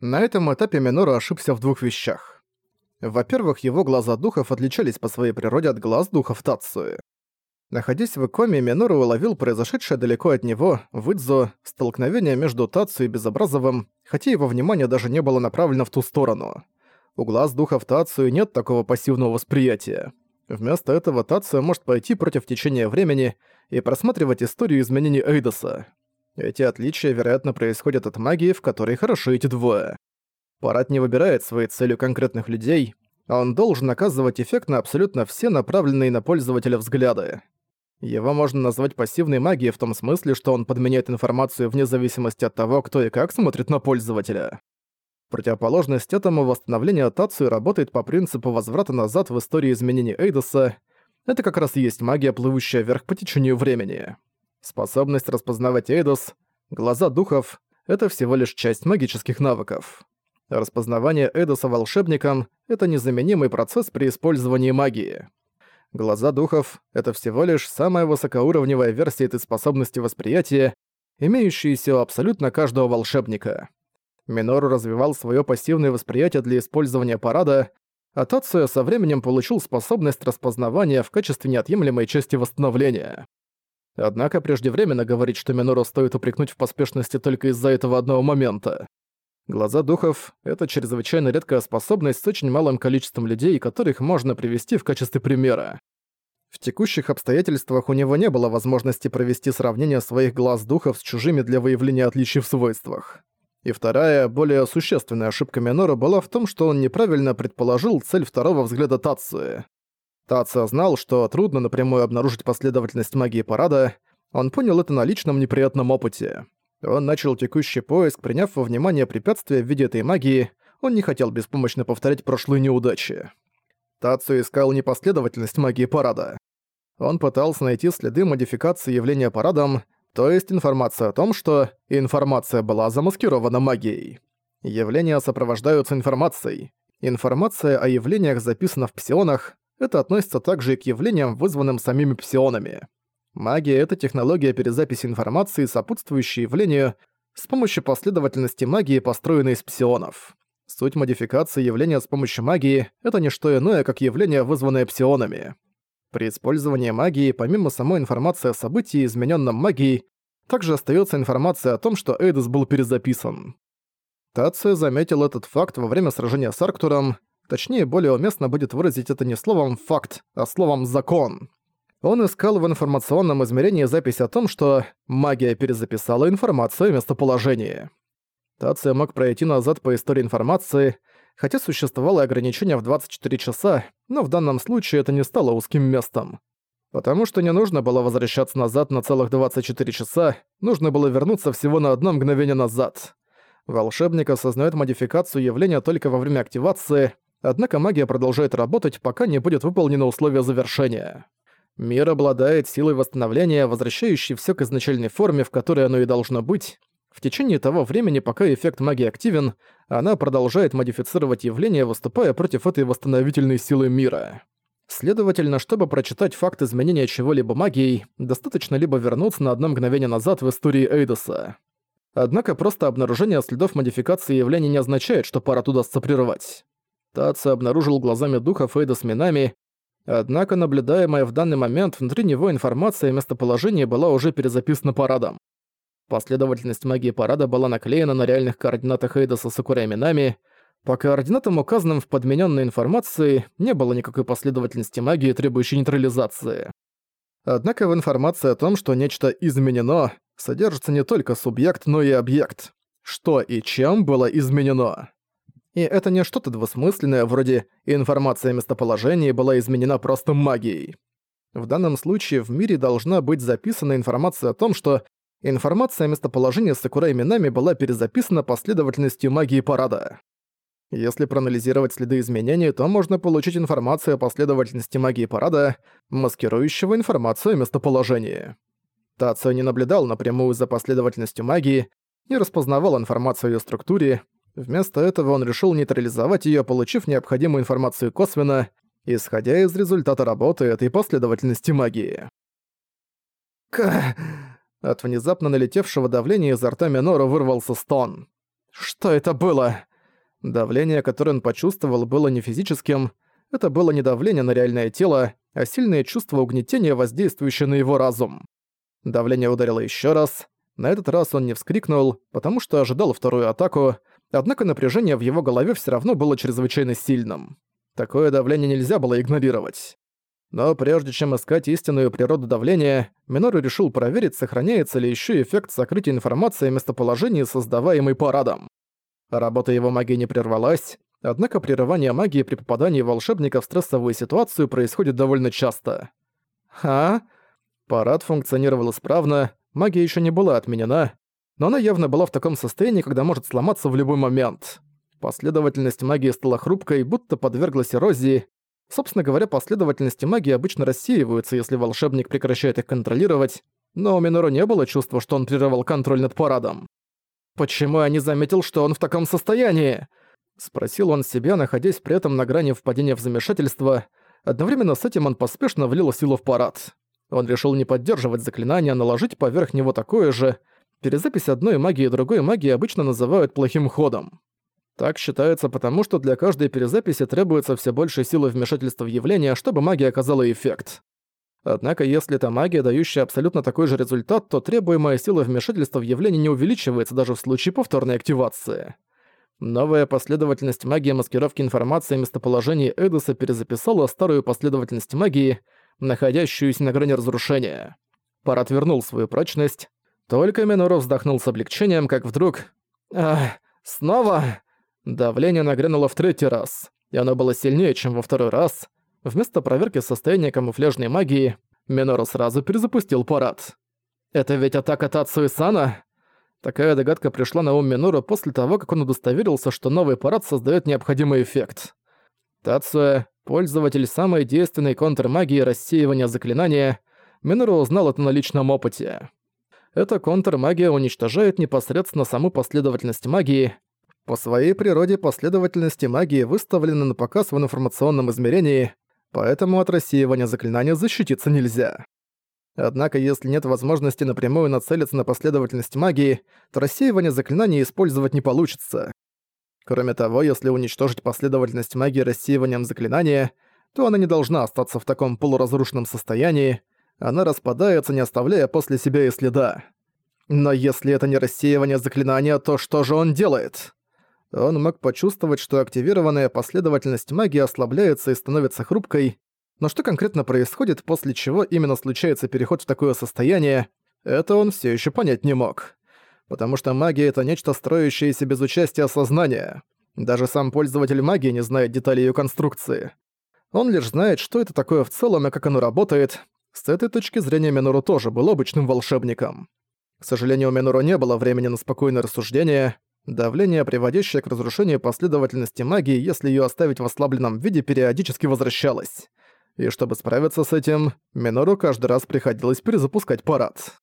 На этом этапе Минору ошибся в двух вещах. Во-первых, его глаза духов отличались по своей природе от глаз духов Тацуи. Находясь в коме, Минору уловил произошедшее далеко от него, в Идзо, столкновение между Тацу и Безобразовым, хотя его внимание даже не было направлено в ту сторону. У глаз духов Тацу нет такого пассивного восприятия. Вместо этого Тацу может пойти против течения времени и просматривать историю изменений Эйдоса. Эти отличия, вероятно, происходят от магии, в которой хороши эти двое. Парад не выбирает своей целью конкретных людей, а он должен оказывать эффект на абсолютно все направленные на пользователя взгляды. Его можно назвать пассивной магией в том смысле, что он подменяет информацию вне зависимости от того, кто и как смотрит на пользователя. Противоположность этому восстановление Тацию работает по принципу возврата назад в истории изменений Эйдоса. Это как раз и есть магия, плывущая вверх по течению времени. Способность распознавать Эйдос, глаза духов — это всего лишь часть магических навыков. Распознавание Эйдоса волшебником — это незаменимый процесс при использовании магии. Глаза духов — это всего лишь самая высокоуровневая версия этой способности восприятия, имеющаяся у абсолютно каждого волшебника. Минору развивал свое пассивное восприятие для использования парада, а Тацуя со временем получил способность распознавания в качестве неотъемлемой части восстановления. Однако преждевременно говорить, что Минору стоит упрекнуть в поспешности только из-за этого одного момента. Глаза духов — это чрезвычайно редкая способность с очень малым количеством людей, которых можно привести в качестве примера. В текущих обстоятельствах у него не было возможности провести сравнение своих глаз духов с чужими для выявления отличий в свойствах. И вторая, более существенная ошибка Минора была в том, что он неправильно предположил цель второго взгляда Тацуи. Тация знал, что трудно напрямую обнаружить последовательность магии парада, он понял это на личном неприятном опыте. Он начал текущий поиск, приняв во внимание препятствия в виде этой магии, он не хотел беспомощно повторять прошлые неудачи. Тацу искал непоследовательность магии парада. Он пытался найти следы модификации явления парадом, то есть информация о том, что информация была замаскирована магией. Явления сопровождаются информацией. Информация о явлениях записана в псионах, это относится также и к явлениям, вызванным самими псионами. Магия — это технология перезаписи информации, сопутствующая явлению, с помощью последовательности магии, построенной из псионов. Суть модификации явления с помощью магии — это не что иное, как явление, вызванное псионами. При использовании магии, помимо самой информации о событии, измененном магией, также остается информация о том, что Эйдос был перезаписан. Тация заметил этот факт во время сражения с Арктуром, точнее, более уместно будет выразить это не словом «факт», а словом «закон». Он искал в информационном измерении запись о том, что магия перезаписала информацию о местоположении. Тация мог пройти назад по истории информации, хотя существовало ограничение в 24 часа, но в данном случае это не стало узким местом. Потому что не нужно было возвращаться назад на целых 24 часа, нужно было вернуться всего на одно мгновение назад. Волшебник осознает модификацию явления только во время активации, однако магия продолжает работать, пока не будет выполнено условие завершения. Мир обладает силой восстановления, возвращающей все к изначальной форме, в которой оно и должно быть. В течение того времени, пока эффект магии активен, она продолжает модифицировать явления, выступая против этой восстановительной силы мира. Следовательно, чтобы прочитать факт изменения чего-либо магией, достаточно либо вернуться на одно мгновение назад в истории Эйдоса. Однако просто обнаружение следов модификации явлений не означает, что пара удастся прервать. Таци обнаружил глазами духов Эйдос Минами, Однако наблюдаемая в данный момент внутри него информация о местоположении была уже перезаписана парадом. Последовательность магии парада была наклеена на реальных координатах Эйдоса Сакурай Минами. По координатам, указанным в подмененной информации, не было никакой последовательности магии, требующей нейтрализации. Однако в информации о том, что нечто изменено, содержится не только субъект, но и объект. Что и чем было изменено. И это не что-то двусмысленное, вроде «информация о местоположении была изменена просто магией». В данном случае в мире должна быть записана информация о том, что информация о местоположении Сакурай Минами была перезаписана последовательностью магии парада. Если проанализировать следы изменений, то можно получить информацию о последовательности магии парада, маскирующего информацию о местоположении. Тацио не наблюдал напрямую за последовательностью магии, не распознавал информацию о её структуре, Вместо этого он решил нейтрализовать её, получив необходимую информацию косвенно, исходя из результата работы этой последовательности магии. К... От внезапно налетевшего давления изо рта Минора вырвался стон. «Что это было?» Давление, которое он почувствовал, было не физическим, это было не давление на реальное тело, а сильное чувство угнетения, воздействующее на его разум. Давление ударило еще раз. На этот раз он не вскрикнул, потому что ожидал вторую атаку, однако напряжение в его голове все равно было чрезвычайно сильным. Такое давление нельзя было игнорировать. Но прежде чем искать истинную природу давления, Минору решил проверить, сохраняется ли еще эффект сокрытия информации о местоположении, создаваемый парадом. Работа его магии не прервалась, однако прерывание магии при попадании волшебника в стрессовую ситуацию происходит довольно часто. А? Парад функционировал исправно, магия еще не была отменена, но она явно была в таком состоянии, когда может сломаться в любой момент. Последовательность магии стала хрупкой, будто подверглась эрозии. Собственно говоря, последовательности магии обычно рассеиваются, если волшебник прекращает их контролировать, но у Минору не было чувства, что он прерывал контроль над парадом. «Почему я не заметил, что он в таком состоянии?» Спросил он себя, находясь при этом на грани впадения в замешательство. Одновременно с этим он поспешно влил силу в парад. Он решил не поддерживать заклинание, а наложить поверх него такое же. Перезапись одной магии и другой магии обычно называют плохим ходом. Так считается потому, что для каждой перезаписи требуется все больше силы вмешательства в явление, чтобы магия оказала эффект. Однако, если это магия, дающая абсолютно такой же результат, то требуемая сила вмешательства в явление не увеличивается даже в случае повторной активации. Новая последовательность магии маскировки информации о местоположении Эдоса перезаписала старую последовательность магии, находящуюся на грани разрушения. Пар отвернул свою прочность. Только Минору вздохнул с облегчением, как вдруг... Ах, снова... Давление нагрянуло в третий раз, и оно было сильнее, чем во второй раз — Вместо проверки состояния камуфляжной магии, Минору сразу перезапустил парад. «Это ведь атака Тацу Сана?» Такая догадка пришла на ум Минору после того, как он удостоверился, что новый парад создает необходимый эффект. Тацуя, пользователь самой действенной контрмагии рассеивания заклинания, Минору узнал это на личном опыте. Эта контрмагия уничтожает непосредственно саму последовательность магии. По своей природе последовательности магии выставлены на показ в информационном измерении, поэтому от рассеивания заклинания защититься нельзя. Однако, если нет возможности напрямую нацелиться на последовательность магии, то рассеивание заклинаний использовать не получится. Кроме того, если уничтожить последовательность магии рассеиванием заклинания, то она не должна остаться в таком полуразрушенном состоянии, она распадается, не оставляя после себя и следа. Но если это не рассеивание заклинания, то что же он делает? Он мог почувствовать, что активированная последовательность магии ослабляется и становится хрупкой, но что конкретно происходит, после чего именно случается переход в такое состояние, это он все еще понять не мог. Потому что магия — это нечто строящееся без участия сознания. Даже сам пользователь магии не знает деталей ее конструкции. Он лишь знает, что это такое в целом и как оно работает. С этой точки зрения Минору тоже был обычным волшебником. К сожалению, у Минору не было времени на спокойное рассуждение, Давление, приводящее к разрушению последовательности магии, если её оставить в ослабленном виде, периодически возвращалось. И чтобы справиться с этим, Минору каждый раз приходилось перезапускать парад.